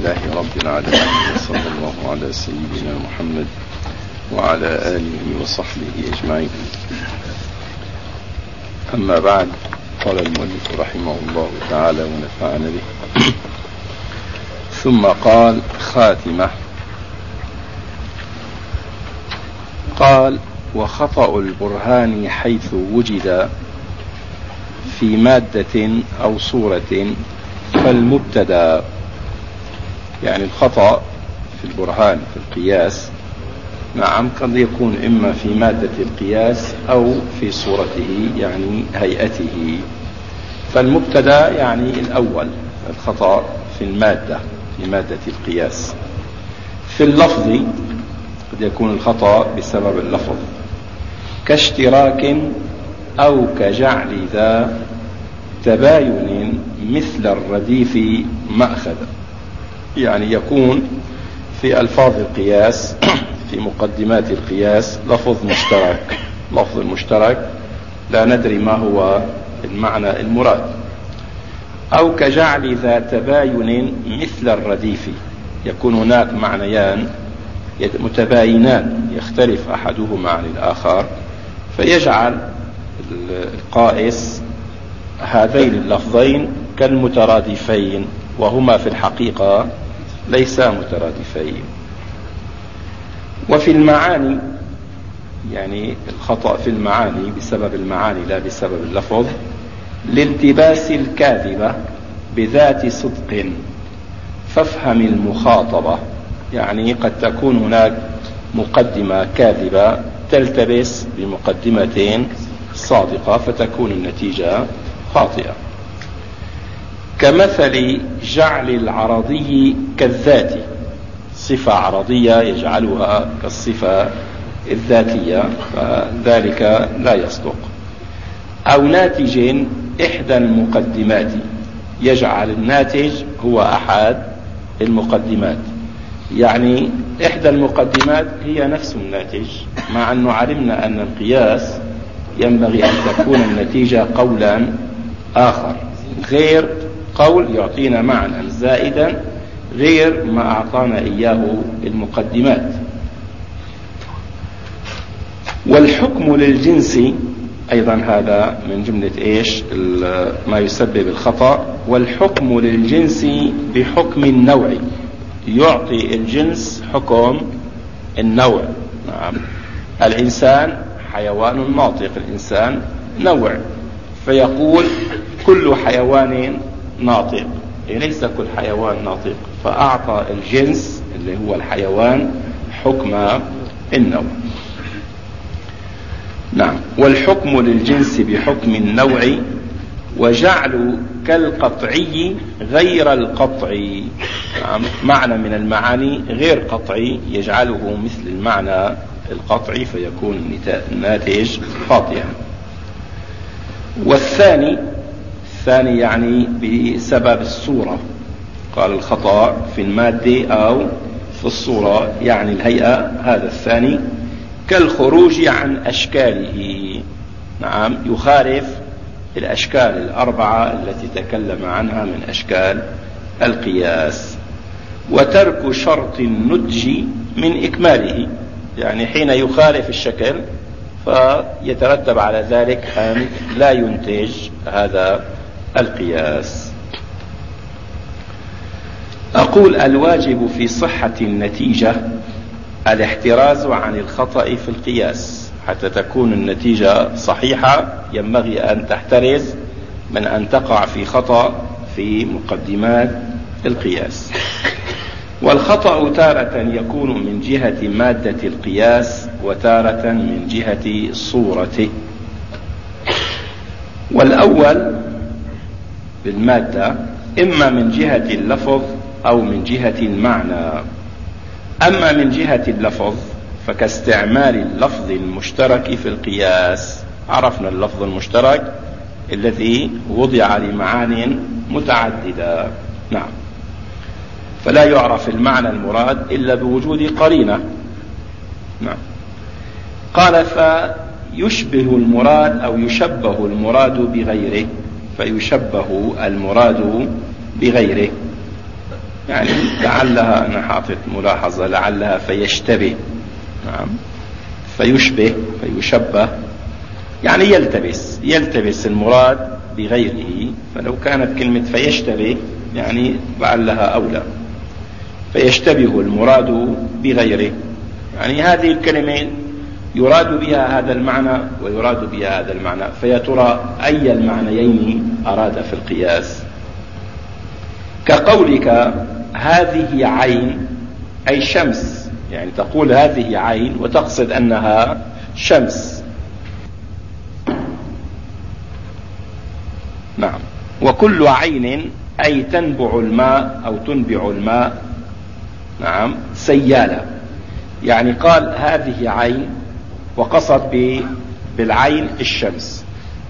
لله رب العالمين وصلى الله على سيدنا محمد وعلى آله وصحبه أجمعين. أما بعد قال المؤلف رحمه الله تعالى ونفعنا به. ثم قال خاتمة. قال وخطأ البرهان حيث وجد في مادة أو صورة فالمبتدأ. يعني الخطأ في البرهان في القياس نعم قد يكون إما في مادة القياس أو في صورته يعني هيئته. فالمبتدا يعني الأول الخطأ في المادة في مادة القياس. في اللفظ قد يكون الخطأ بسبب اللفظ كاشتراك أو كجعل ذا تباين مثل الرديف مأخذا يعني يكون في ألفاظ القياس في مقدمات القياس لفظ مشترك. لفظ مشترك لا ندري ما هو المعنى المراد. أو كجعل ذا تباين مثل الرديف. يكون هناك معنيان متباينان يختلف أحدهما عن الآخر. فيجعل القائس هذين اللفظين كالمترادفين. وهما في الحقيقة ليسا مترادفين. وفي المعاني يعني الخطأ في المعاني بسبب المعاني لا بسبب اللفظ لالتباس الكاذبة بذات صدق. فافهم المخاطبة يعني قد تكون هناك مقدمة كاذبة تلتبس بمقدمتين صادقة فتكون النتيجة خاطئة. كمثل جعل العرضي كالذات. صفة عرضية يجعلها كالصفة الذاتية فذلك لا يصدق. أو ناتج إحدى المقدمات. يجعل الناتج هو أحد المقدمات. يعني إحدى المقدمات هي نفس الناتج مع أنه علمنا أن القياس ينبغي أن تكون النتيجة قولا آخر غير قول يعطينا معنى زائدا غير ما أعطانا إياه المقدمات. والحكم للجنس أيضا هذا من جملة إيش؟ ما يسبب الخطأ. والحكم للجنس بحكم النوع. يعطي الجنس حكم النوع. نعم. الإنسان حيوان ناطق الإنسان نوع. فيقول كل حيوان ناطق. ليس كل حيوان ناطق. فأعطى الجنس اللي هو الحيوان حكم النوع. نعم. والحكم للجنس بحكم النوع وجعل كالقطعي غير القطعي. نعم. معنى من المعاني غير قطعي يجعله مثل المعنى القطعي فيكون الناتج خاطئا والثاني الثاني يعني بسبب الصورة. قال الخطأ في المادة أو في الصورة يعني الهيئة هذا الثاني. كالخروج عن أشكاله. نعم يخالف الأشكال الأربعة التي تكلم عنها من أشكال القياس. وترك شرط النتج من إكماله. يعني حين يخالف الشكل فيترتب على ذلك أن لا ينتج هذا القياس. أقول الواجب في صحة النتيجة الاحتراز عن الخطأ في القياس. حتى تكون النتيجة صحيحة ينبغي أن تحترز من أن تقع في خطأ في مقدمات القياس. والخطأ تارة يكون من جهة مادة القياس وتارة من جهة صورته. والأول بالمادة إما من جهة اللفظ أو من جهة المعنى. أما من جهة اللفظ فكاستعمال اللفظ المشترك في القياس. عرفنا اللفظ المشترك الذي وضع لمعان متعددة. نعم. فلا يعرف المعنى المراد إلا بوجود قرينة. نعم. قال فيشبه المراد أو يشبه المراد بغيره. فيشبه المراد بغيره. يعني لعلها أنا حاطط ملاحظة لعلها فيشتبه. نعم. فيشبه فيشبه يعني يلتبس يلتبس المراد بغيره. فلو كانت كلمة فيشتبه يعني لعلها أولى. فيشتبه المراد بغيره. يعني هذه الكلمة يراد بها هذا المعنى ويراد بها هذا المعنى فيا ترى أي المعنيين أراد في القياس؟ كقولك هذه عين أي شمس يعني تقول هذه عين وتقصد أنها شمس. نعم. وكل عين أي تنبع الماء أو تنبع الماء. نعم. سيالة. يعني قال هذه عين وقصد بالعين الشمس.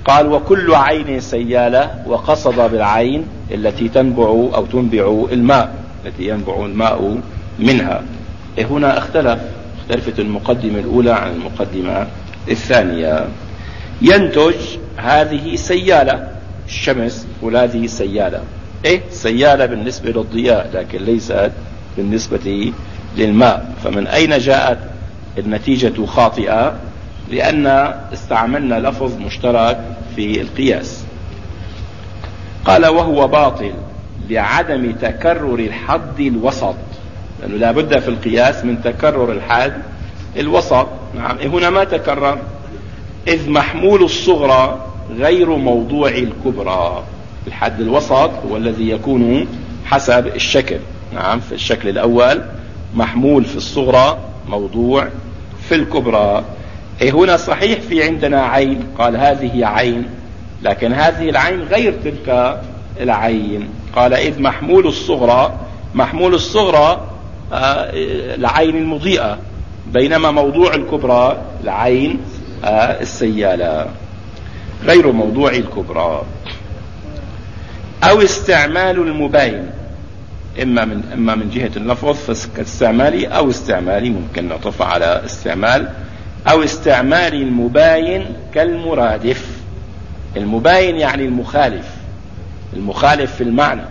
قال وكل عين سيالة وقصد بالعين التي تنبع أو تنبع الماء التي ينبع الماء منها. إيه هنا اختلف اختلفت المقدمة الأولى عن المقدمة الثانية. ينتج هذه سيالة الشمس وهذه سيالة. إيه؟ سيالة بالنسبة للضياء لكن ليست بالنسبة للماء. فمن أين جاءت النتيجة خاطئة لأن استعملنا لفظ مشترك في القياس. قال وهو باطل لعدم تكرر الحد الوسط. لأنه لا بد في القياس من تكرر الحد الوسط. نعم هنا ما تكرر. إذ محمول الصغرى غير موضوع الكبرى. الحد الوسط هو الذي يكون حسب الشكل. نعم في الشكل الأول محمول في الصغرى موضوع في الكبرى. إيه هنا صحيح في عندنا عين. قال هذه عين لكن هذه العين غير تلك العين. قال إذ محمول الصغرى محمول الصغرى آه العين المضيئة بينما موضوع الكبرى العين آه السيالة. غير موضوع الكبرى. أو استعمال المباين. إما من إما من جهة اللفظ كاستعمالي أو استعمالي ممكن نعطف على استعمال أو استعمال المباين كالمرادف. المباين يعني المخالف المخالف في المعنى.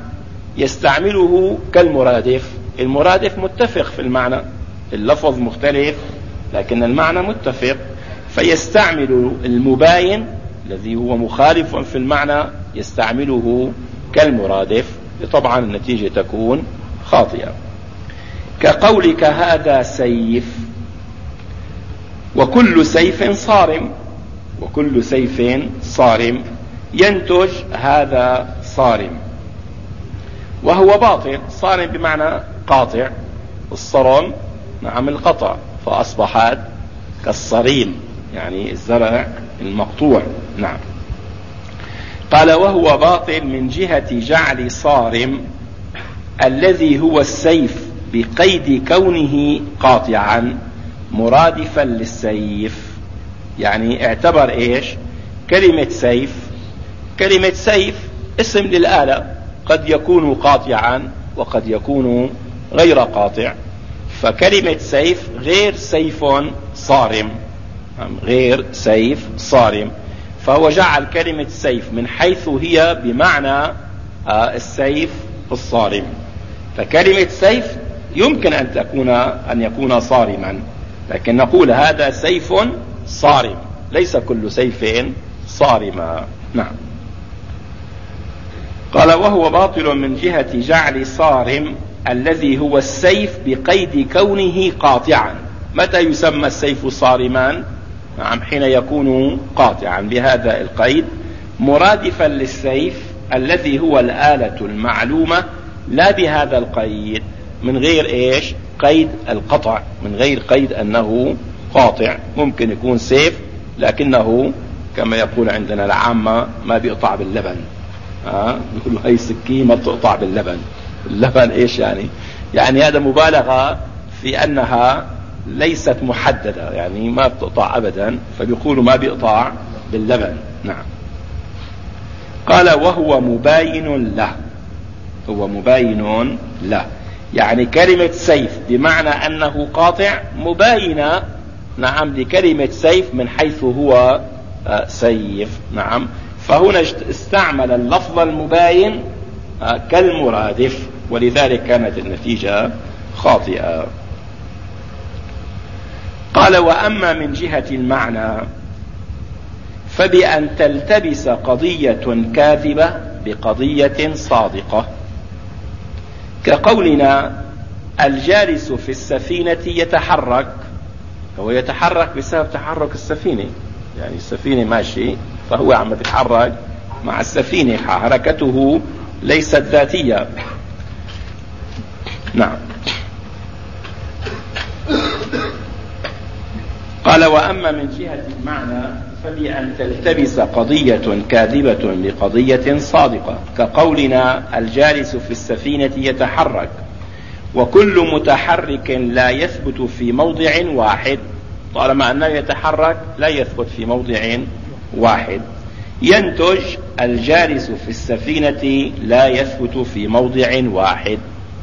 يستعمله كالمرادف. المرادف متفق في المعنى اللفظ مختلف لكن المعنى متفق. فيستعمل المباين الذي هو مخالف في المعنى يستعمله كالمرادف. طبعا النتيجة تكون خاطئة. كقولك هذا سيف وكل سيف صارم وكل سيف صارم ينتج هذا صارم. وهو باطل صارم بمعنى قاطع الصرم نعم القطع فأصبحت كالصريم يعني الزرع المقطوع. نعم. قال وهو باطل من جهة جعل صارم الذي هو السيف بقيد كونه قاطعا مرادفا للسيف. يعني اعتبر إيش؟ كلمة سيف. كلمة سيف اسم للآلة. قد يكون قاطعا وقد يكون غير قاطع. فكلمة سيف غير سيف صارم. غير سيف صارم. فهو جعل كلمة سيف من حيث هي بمعنى آه، السيف الصارم. فكلمة سيف يمكن أن تكون أن يكون صارما لكن نقول هذا سيف صارم ليس كل سيف صارما. نعم. قال وهو باطل من جهة جعل صارم الذي هو السيف بقيد كونه قاطعا. متى يسمى السيف صارما نعم حين يكون قاطعا. بهذا القيد مرادفا للسيف الذي هو الآلة المعلومة لا بهذا القيد من غير إيش؟ قيد القطع من غير قيد أنه قاطع. ممكن يكون سيف لكنه كما يقول عندنا العامة ما بيقطع باللبن. ها آه؟ يقولوا هي سكين ما بتقطع باللبن. اللبن إيش يعني؟ يعني هذا مبالغة في أنها ليست محددة يعني ما بتقطع ابدا فبيقولوا ما بيقطع باللبن. نعم. قال وهو مباين له. هو مباين له. يعني كلمة سيف بمعنى أنه قاطع مباينة. نعم لكلمة سيف من حيث هو آه، سيف. نعم. فهنا استعمل اللفظ المباين آه، كالمرادف ولذلك كانت النتيجة خاطئة. قال وأما من جهة المعنى فبأن تلتبس قضية كاذبة بقضية صادقة. كقولنا الجالس في السفينة يتحرك هو يتحرك بسبب تحرك السفينة. يعني السفينة ماشي فهو عم يتحرك مع السفينة حركته ليست ذاتية. نعم. قال وأما من جهة المعنى فبأن تلتبس قضية كاذبة بقضية صادقة كقولنا الجالس في السفينة يتحرك وكل متحرك لا يثبت في موضع واحد طالما أنه يتحرك لا يثبت في موضع واحد. ينتج الجالس في السفينة لا يثبت في موضع واحد.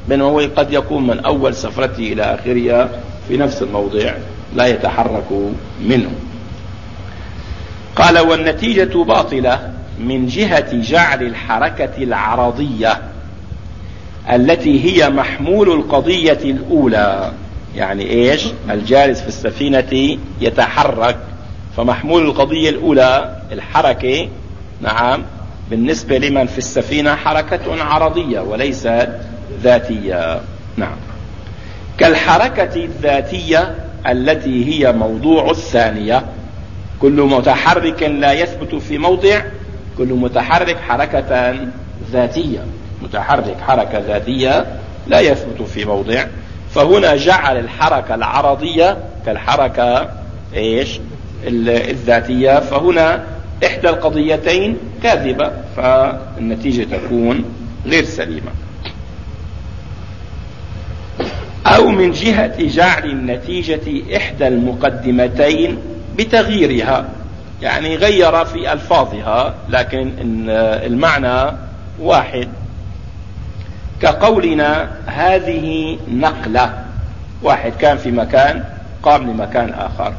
من هو؟ قد يكون من أول سفرته إلى آخرها في نفس الموضع. لا يتحرك منه. قال والنتيجة باطلة من جهة جعل الحركة العرضية التي هي محمول القضية الأولى. يعني إيش؟ الجالس في السفينة يتحرك فمحمول القضية الأولى الحركة نعم بالنسبة لمن في السفينة حركة عرضية وليست ذاتية. نعم. كالحركة الذاتية التي هي موضوع الثانية. كل متحرك لا يثبت في موضع كل متحرك حركة ذاتية. متحرك حركة ذاتية لا يثبت في موضع. فهنا جعل الحركة العرضية كالحركة إيش؟ الذاتية. فهنا إحدى القضيتين كاذبة فالنتيجة تكون غير سليمة. أو من جهة جعل النتيجة إحدى المقدمتين بتغييرها يعني غير في ألفاظها لكن المعنى واحد. كقولنا هذه نقلة واحد كان في مكان قام لمكان آخر.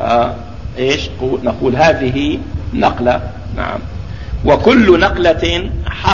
آه إيش؟ نقول هذه نقلة. نعم. وكل نقلة